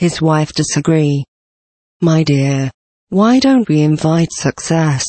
His wife disagree. My dear, why don't we invite success?